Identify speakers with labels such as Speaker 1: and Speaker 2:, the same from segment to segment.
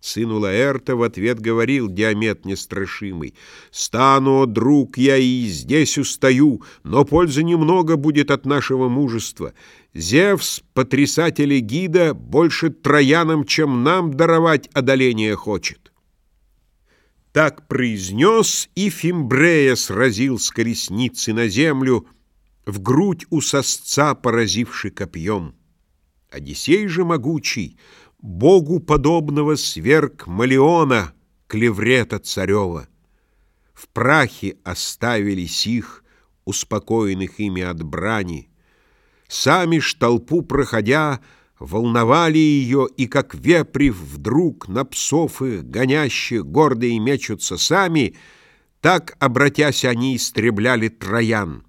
Speaker 1: Сыну Лаэрта в ответ говорил Диамет нестрашимый, «Стану, друг, я и здесь устаю, но пользы немного будет от нашего мужества. Зевс, потрясатель гида, больше троянам, чем нам даровать одоление хочет». Так произнес, и Фимбрея сразил с колесницы на землю, в грудь у сосца поразивший копьем. Одиссей же могучий, Богу подобного сверг Малеона, клеврета царева. В прахе оставили сих, успокоенных ими от брани. Сами ж толпу проходя, волновали ее, и как вепри вдруг на псов их, гонящих, гордые мечутся сами, так, обратясь, они истребляли троян.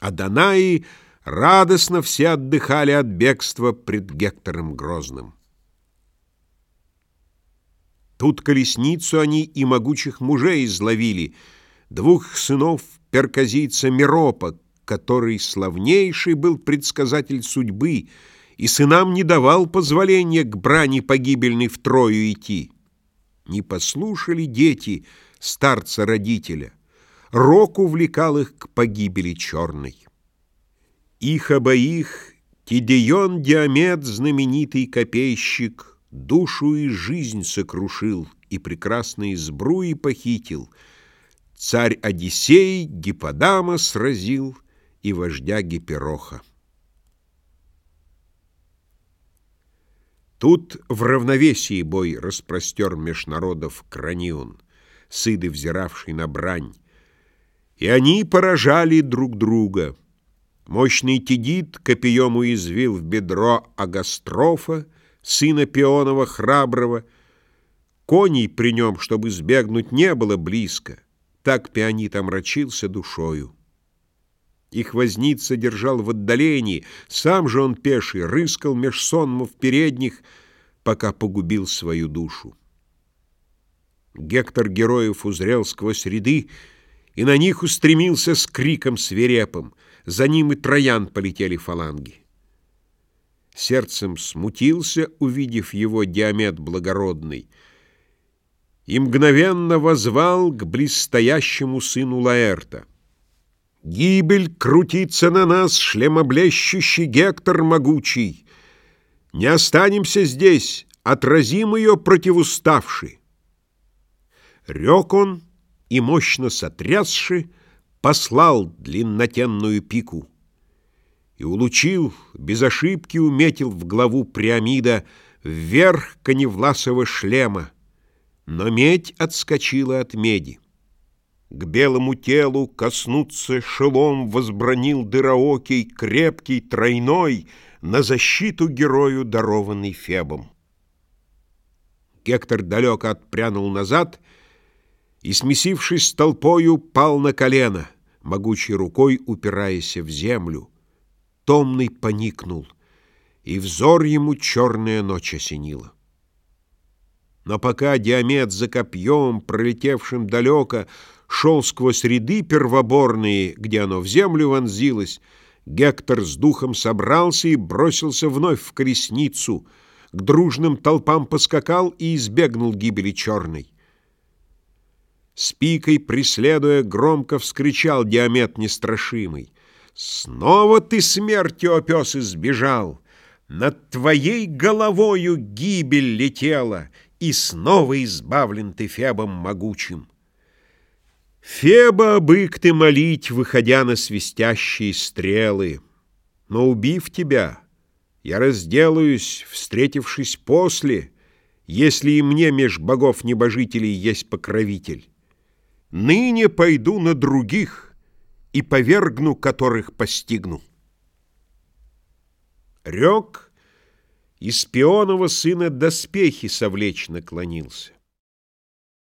Speaker 1: А Данаи радостно все отдыхали от бегства пред Гектором Грозным. Тут колесницу они и могучих мужей изловили, двух сынов перказийца Миропа, который славнейший был предсказатель судьбы, и сынам не давал позволения к брани погибельной втрою идти. Не послушали дети старца-родителя, рок увлекал их к погибели черной. Их обоих Тидеон Диамет, знаменитый копейщик, Душу и жизнь сокрушил, и прекрасные сбруи похитил. Царь Одиссей Гипподама сразил и вождя Гипероха. Тут в равновесии бой распростер меж народов Кранион, сыды, взиравший на брань, и они поражали друг друга. Мощный Тидит копьем уязвил в бедро Агастрофа, сына Пионова храброго. Коней при нем, чтобы сбегнуть, не было близко. Так Пионит омрачился душою. Их возница держал в отдалении, сам же он пеший, рыскал меж сонмов передних, пока погубил свою душу. Гектор героев узрел сквозь ряды, и на них устремился с криком свирепым. За ним и троян полетели фаланги сердцем смутился, увидев его диамет благородный, и мгновенно возвал к близстоящему сыну Лаэрта. «Гибель крутится на нас, шлемоблещущий Гектор могучий! Не останемся здесь, отразим ее противуставши!» Рек он и, мощно сотрясши, послал длиннотенную пику и улучил, без ошибки уметил в главу Приамида вверх коневласого шлема, но медь отскочила от меди. К белому телу коснуться шелом возбранил дыроокий, крепкий, тройной, на защиту герою, дарованный Фебом. Гектор далеко отпрянул назад и, смесившись с толпою, пал на колено, могучей рукой упираясь в землю — томный поникнул, и взор ему черная ночь осенила. Но пока Диамет за копьем, пролетевшим далеко, шел сквозь ряды первоборные, где оно в землю вонзилось, Гектор с духом собрался и бросился вновь в колесницу, к дружным толпам поскакал и избегнул гибели черной. С пикой, преследуя, громко вскричал Диамет нестрашимый. Снова ты смертью, о пес, избежал, Над твоей головою гибель летела, И снова избавлен ты Фебом могучим. Феба, бык ты молить, выходя на свистящие стрелы, Но, убив тебя, я разделаюсь, встретившись после, Если и мне меж богов-небожителей есть покровитель. Ныне пойду на других, и повергну, которых постигну. Рек из пионова сына доспехи совлечь наклонился.